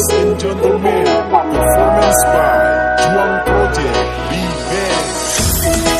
Ladies and gentlemen, performance by Juan Project. Be.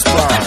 spot.